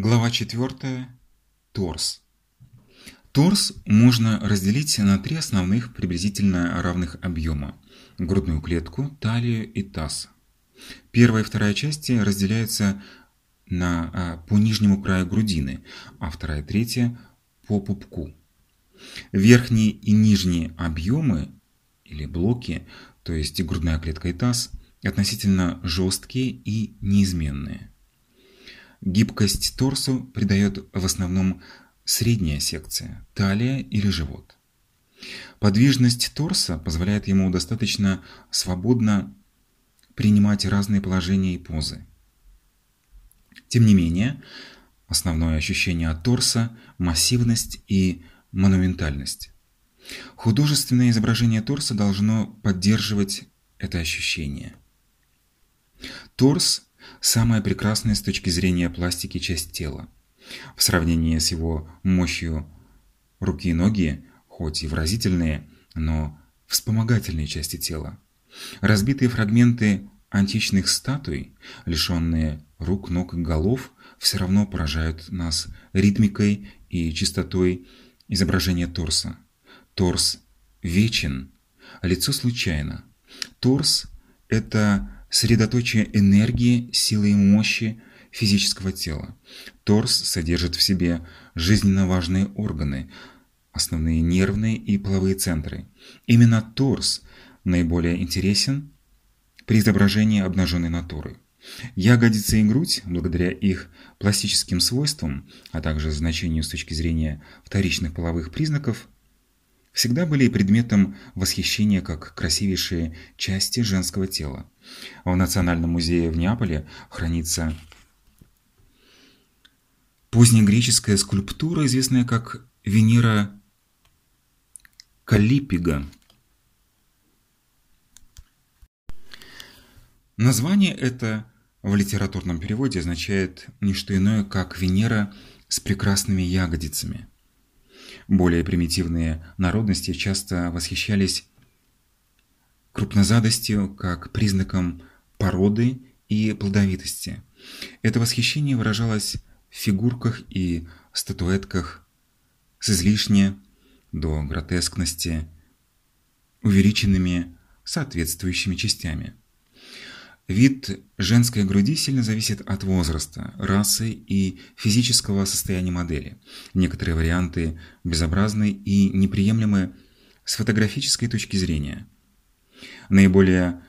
Глава 4. Торс. Торс можно разделить на три основных приблизительно равных объема – грудную клетку, талию и таз. Первая и вторая части разделяются на, а, по нижнему краю грудины, а вторая и третья – по пупку. Верхние и нижние объемы или блоки, то есть грудная клетка и таз, относительно жесткие и неизменные. Гибкость торсу придает в основном средняя секция, талия или живот. Подвижность торса позволяет ему достаточно свободно принимать разные положения и позы. Тем не менее, основное ощущение от торса – массивность и монументальность. Художественное изображение торса должно поддерживать это ощущение. Торс самая прекрасная с точки зрения пластики часть тела. В сравнении с его мощью руки и ноги, хоть и выразительные, но вспомогательные части тела. Разбитые фрагменты античных статуй, лишенные рук, ног и голов, все равно поражают нас ритмикой и чистотой изображения торса. Торс вечен, лицо случайно. Торс – это средоточие энергии, силы и мощи физического тела. Торс содержит в себе жизненно важные органы, основные нервные и половые центры. Именно торс наиболее интересен при изображении обнаженной натуры. Ягодицы и грудь, благодаря их пластическим свойствам, а также значению с точки зрения вторичных половых признаков, всегда были предметом восхищения как красивейшие части женского тела. В Национальном музее в Неаполе хранится позднегреческая скульптура, известная как Венера Калипига. Название это в литературном переводе означает не что иное, как Венера с прекрасными ягодицами. Более примитивные народности часто восхищались крупнозадостью как признаком породы и плодовитости. Это восхищение выражалось в фигурках и статуэтках с излишне до гротескности увеличенными соответствующими частями. Вид женской груди сильно зависит от возраста, расы и физического состояния модели. Некоторые варианты безобразны и неприемлемы с фотографической точки зрения. Наиболее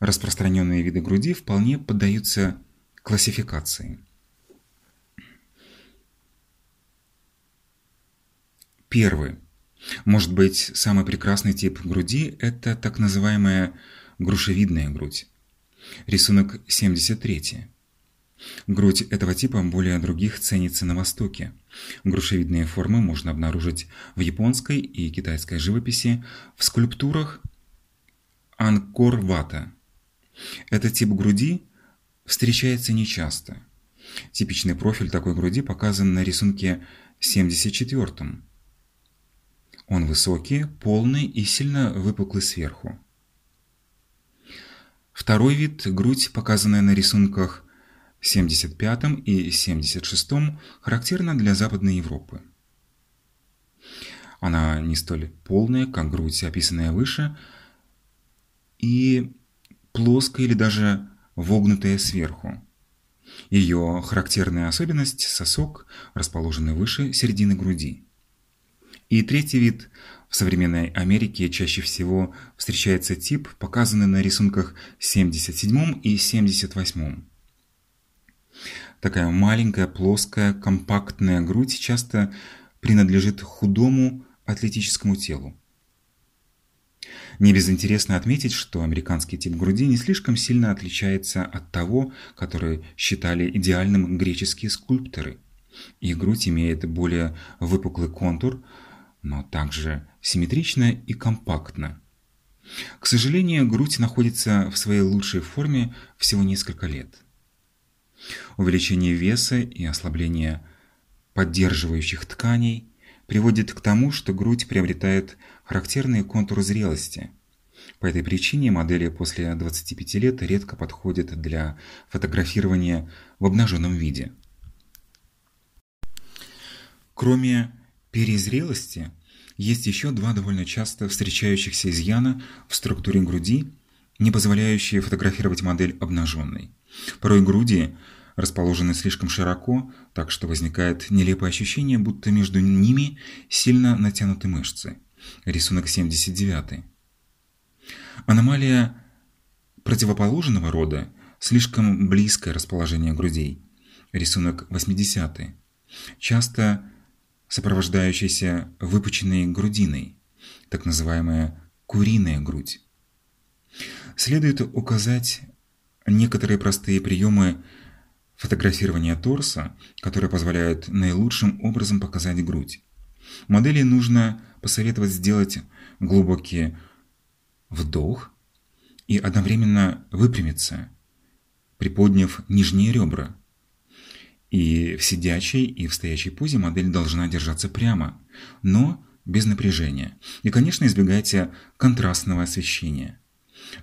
распространенные виды груди вполне поддаются классификации. Первый. Может быть, самый прекрасный тип груди – это так называемая грушевидная грудь. Рисунок 73. Грудь этого типа более других ценится на Востоке. Грушевидные формы можно обнаружить в японской и китайской живописи, в скульптурах Анкор-Вата. Этот тип груди встречается нечасто. Типичный профиль такой груди показан на рисунке 74. Он высокий, полный и сильно выпуклый сверху. Второй вид – грудь, показанная на рисунках 75 и 76, характерна для Западной Европы. Она не столь полная, как грудь, описанная выше, и плоская или даже вогнутая сверху. Ее характерная особенность – сосок, расположенный выше середины груди. И третий вид в современной Америке чаще всего встречается тип, показанный на рисунках 77 и 78. Такая маленькая, плоская, компактная грудь часто принадлежит худому атлетическому телу. Не безинтересно отметить, что американский тип груди не слишком сильно отличается от того, который считали идеальным греческие скульпторы. Их грудь имеет более выпуклый контур – но также симметрично и компактно. К сожалению, грудь находится в своей лучшей форме всего несколько лет. Увеличение веса и ослабление поддерживающих тканей приводит к тому, что грудь приобретает характерные контуры зрелости. По этой причине модели после 25 лет редко подходят для фотографирования в обнаженном виде. Кроме перезрелости, есть еще два довольно часто встречающихся изъяна в структуре груди, не позволяющие фотографировать модель обнаженной. Порой груди расположены слишком широко, так что возникает нелепое ощущение, будто между ними сильно натянуты мышцы. Рисунок 79. Аномалия противоположного рода – слишком близкое расположение грудей. Рисунок 80. Часто сопровождающийся выпученной грудиной, так называемая куриная грудь. Следует указать некоторые простые приемы фотографирования торса, которые позволяют наилучшим образом показать грудь. Модели нужно посоветовать сделать глубокий вдох и одновременно выпрямиться, приподняв нижние ребра. И в сидячей, и в стоячей позе модель должна держаться прямо, но без напряжения. И, конечно, избегайте контрастного освещения.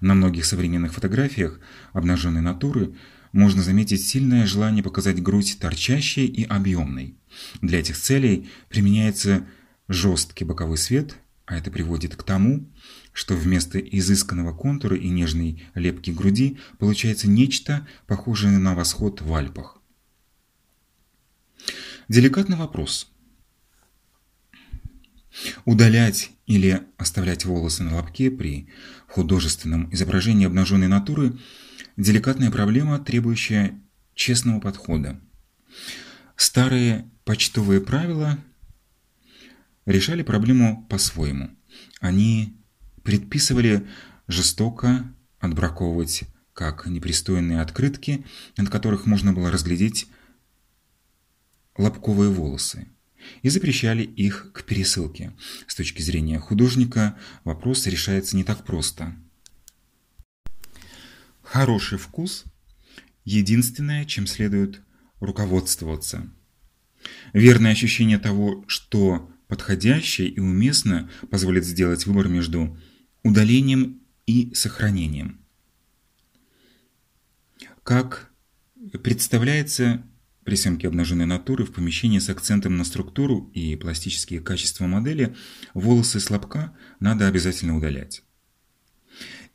На многих современных фотографиях обнаженной натуры можно заметить сильное желание показать грудь торчащей и объемной. Для этих целей применяется жесткий боковой свет, а это приводит к тому, что вместо изысканного контура и нежной лепки груди получается нечто похожее на восход в Альпах. Деликатный вопрос. Удалять или оставлять волосы на лобке при художественном изображении обнаженной натуры – деликатная проблема, требующая честного подхода. Старые почтовые правила решали проблему по-своему. Они предписывали жестоко отбраковывать как непристойные открытки, над которых можно было разглядеть лобковые волосы и запрещали их к пересылке. С точки зрения художника вопрос решается не так просто. Хороший вкус – единственное, чем следует руководствоваться. Верное ощущение того, что подходящее и уместно, позволит сделать выбор между удалением и сохранением. Как представляется при съемке обнаженной натуры в помещении с акцентом на структуру и пластические качества модели волосы с лобка надо обязательно удалять.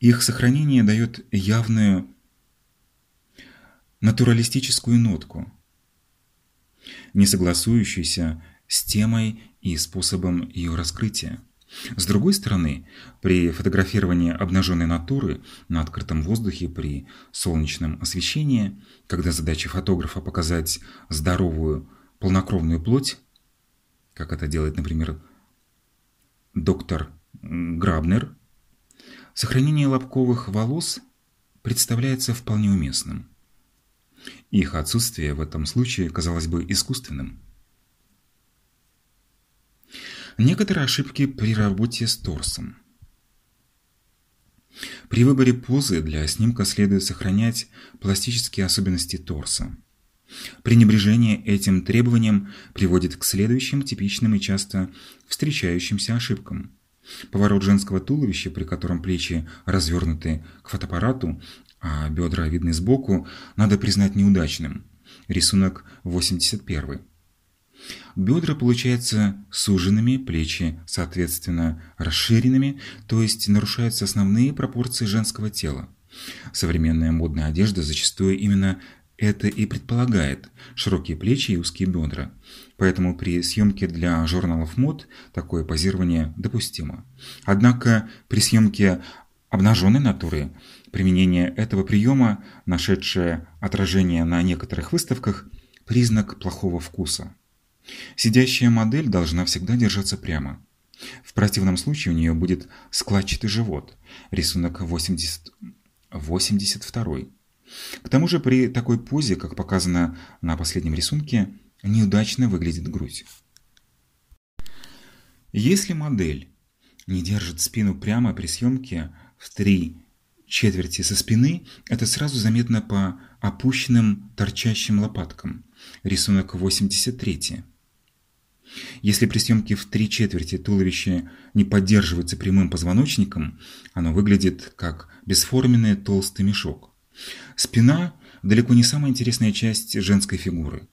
Их сохранение дает явную натуралистическую нотку, не согласующуюся с темой и способом ее раскрытия. С другой стороны, при фотографировании обнаженной натуры на открытом воздухе при солнечном освещении, когда задача фотографа показать здоровую полнокровную плоть, как это делает, например, доктор Грабнер, сохранение лобковых волос представляется вполне уместным. Их отсутствие в этом случае казалось бы искусственным. Некоторые ошибки при работе с торсом. При выборе позы для снимка следует сохранять пластические особенности торса. Пренебрежение этим требованием приводит к следующим типичным и часто встречающимся ошибкам. Поворот женского туловища, при котором плечи развернуты к фотоаппарату, а бедра видны сбоку, надо признать неудачным. Рисунок 81. Бедра получаются суженными, плечи, соответственно, расширенными, то есть нарушаются основные пропорции женского тела. Современная модная одежда зачастую именно это и предполагает – широкие плечи и узкие бедра. Поэтому при съемке для журналов мод такое позирование допустимо. Однако при съемке обнаженной натуры применение этого приема, нашедшее отражение на некоторых выставках, признак плохого вкуса. Сидящая модель должна всегда держаться прямо. В противном случае у нее будет складчатый живот. Рисунок 80... 82. К тому же при такой позе, как показано на последнем рисунке, неудачно выглядит грудь. Если модель не держит спину прямо при съемке в три четверти со спины, это сразу заметно по опущенным торчащим лопаткам. Рисунок 83. Если при съемке в три четверти туловище не поддерживается прямым позвоночником, оно выглядит как бесформенный толстый мешок. Спина далеко не самая интересная часть женской фигуры.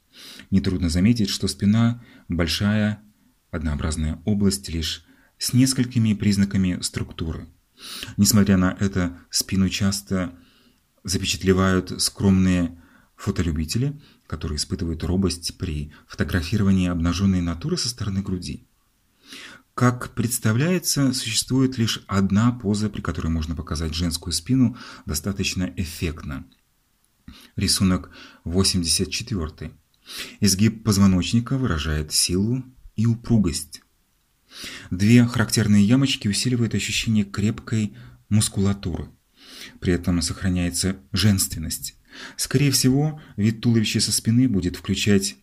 Нетрудно заметить, что спина – большая, однообразная область лишь с несколькими признаками структуры. Несмотря на это, спину часто запечатлевают скромные фотолюбители, которые испытывают робость при фотографировании обнаженной натуры со стороны груди. Как представляется, существует лишь одна поза, при которой можно показать женскую спину достаточно эффектно. Рисунок 84. Изгиб позвоночника выражает силу и упругость. Две характерные ямочки усиливают ощущение крепкой мускулатуры. При этом сохраняется женственность. Скорее всего, вид туловища со спины будет включать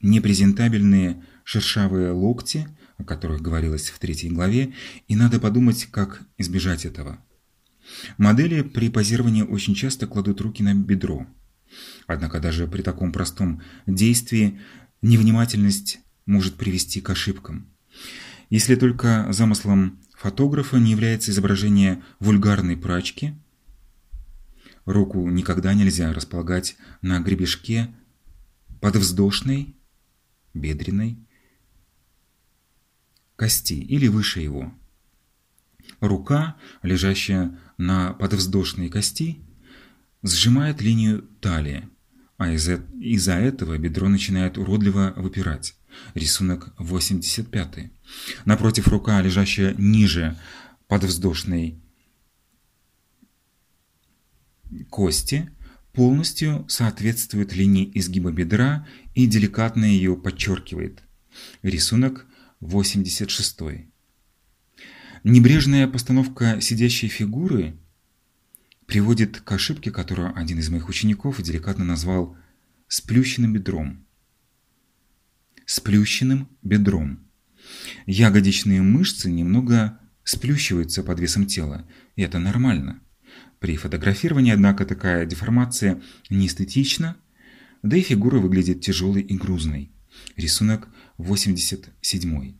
непрезентабельные шершавые локти, о которых говорилось в третьей главе, и надо подумать, как избежать этого. Модели при позировании очень часто кладут руки на бедро. Однако даже при таком простом действии невнимательность может привести к ошибкам. Если только замыслом фотографа не является изображение вульгарной прачки, руку никогда нельзя располагать на гребешке подвздошной, бедренной кости или выше его. Рука, лежащая на подвздошной кости, сжимает линию талии, а из-за из этого бедро начинает уродливо выпирать. Рисунок 85. Напротив, рука, лежащая ниже подвздошной кости, полностью соответствует линии изгиба бедра и деликатно ее подчеркивает. Рисунок 86. Небрежная постановка сидящей фигуры приводит к ошибке, которую один из моих учеников деликатно назвал «сплющенным бедром». Сплющенным бедром. Ягодичные мышцы немного сплющиваются под весом тела, и это нормально. При фотографировании, однако, такая деформация не эстетична, да и фигура выглядит тяжелой и грузной. Рисунок 87.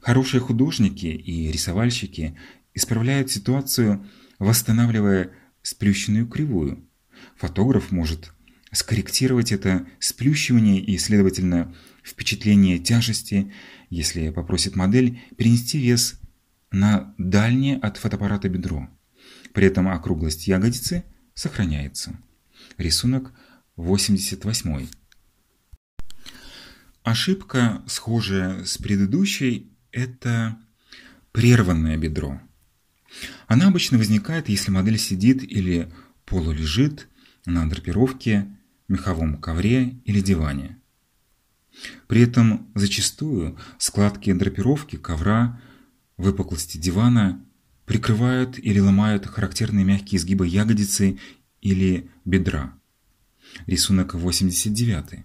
Хорошие художники и рисовальщики исправляют ситуацию, восстанавливая сплющенную кривую. Фотограф может скорректировать это сплющивание и, следовательно, впечатление тяжести, если попросит модель перенести вес на дальнее от фотоаппарата бедро. При этом округлость ягодицы сохраняется. Рисунок 88. Ошибка, схожая с предыдущей, это прерванное бедро. Она обычно возникает, если модель сидит или полулежит на драпировке, меховом ковре или диване. При этом зачастую складки драпировки, ковра, выпуклости дивана прикрывают или ломают характерные мягкие изгибы ягодицы или бедра. Рисунок 89.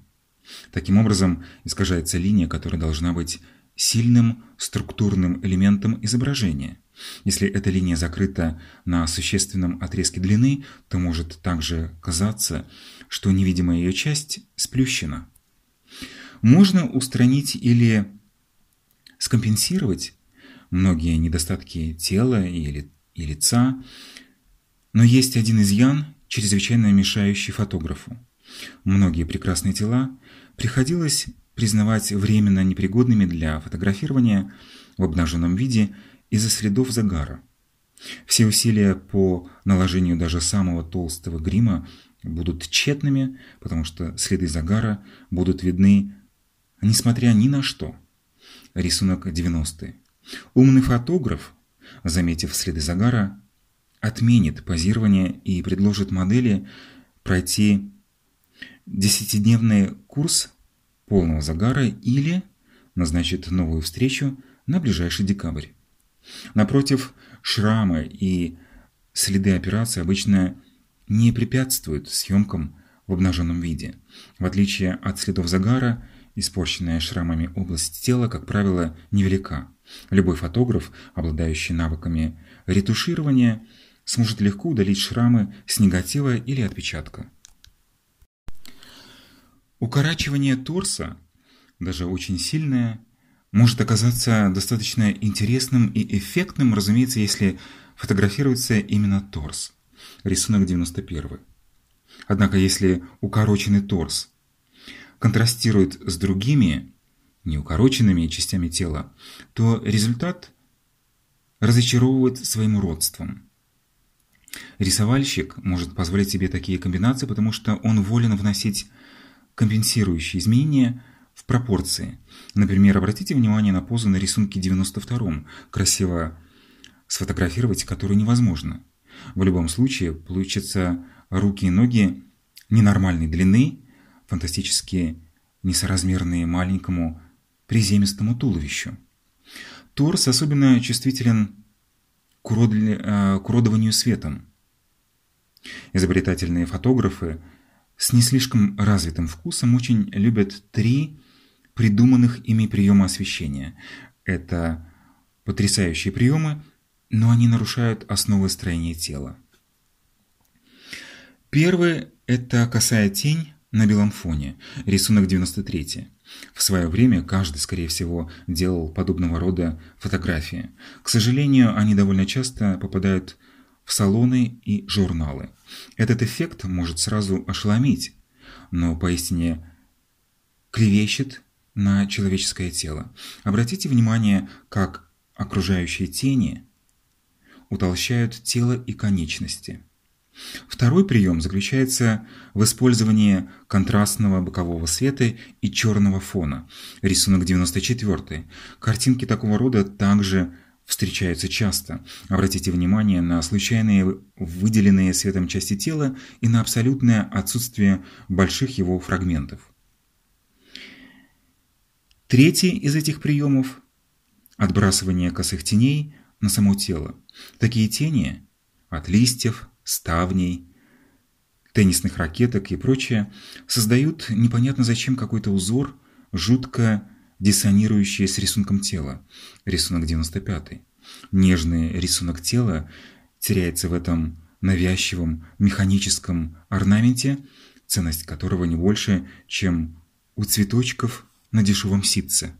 Таким образом, искажается линия, которая должна быть сильным структурным элементом изображения. Если эта линия закрыта на существенном отрезке длины, то может также казаться, что невидимая ее часть сплющена. Можно устранить или скомпенсировать многие недостатки тела и лица, но есть один изъян, чрезвычайно мешающий фотографу. Многие прекрасные тела приходилось признавать временно непригодными для фотографирования в обнаженном виде из-за следов загара. Все усилия по наложению даже самого толстого грима будут тщетными, потому что следы загара будут видны несмотря ни на что. Рисунок 90. Умный фотограф, заметив следы загара, отменит позирование и предложит модели пройти десятидневный курс полного загара или назначит новую встречу на ближайший декабрь. Напротив, шрамы и следы операции обычно не препятствуют съемкам в обнаженном виде. В отличие от следов загара, испорченная шрамами область тела, как правило, невелика. Любой фотограф, обладающий навыками ретуширования, сможет легко удалить шрамы с негатива или отпечатка. Укорачивание торса, даже очень сильное, может оказаться достаточно интересным и эффектным, разумеется, если фотографируется именно торс. Рисунок 91. Однако если укороченный торс контрастирует с другими неукороченными частями тела, то результат разочаровывает своим уродством. Рисовальщик может позволить себе такие комбинации, потому что он волен вносить компенсирующие изменения в пропорции. Например, обратите внимание на позу на рисунке 92 красиво сфотографировать которую невозможно. В любом случае, получатся руки и ноги ненормальной длины, фантастически несоразмерные маленькому приземистому туловищу. Торс особенно чувствителен к, уродли, э, к уродованию светом. Изобретательные фотографы с не слишком развитым вкусом очень любят три придуманных ими приема освещения. Это потрясающие приемы, но они нарушают основы строения тела. Первый – это косая тень на белом фоне, рисунок 93. В свое время каждый, скорее всего, делал подобного рода фотографии. К сожалению, они довольно часто попадают в салоны и журналы. Этот эффект может сразу ошеломить, но поистине клевещет на человеческое тело. Обратите внимание, как окружающие тени утолщают тело и конечности. Второй прием заключается в использовании контрастного бокового света и черного фона. Рисунок 94. Картинки такого рода также встречаются часто. Обратите внимание на случайные выделенные светом части тела и на абсолютное отсутствие больших его фрагментов. Третий из этих приемов – отбрасывание косых теней на само тело. Такие тени от листьев, ставней, теннисных ракеток и прочее создают непонятно зачем какой-то узор, жутко диссонирующий с рисунком тела. Рисунок 95. Нежный рисунок тела теряется в этом навязчивом механическом орнаменте, ценность которого не больше, чем у цветочков на дешевом ситце.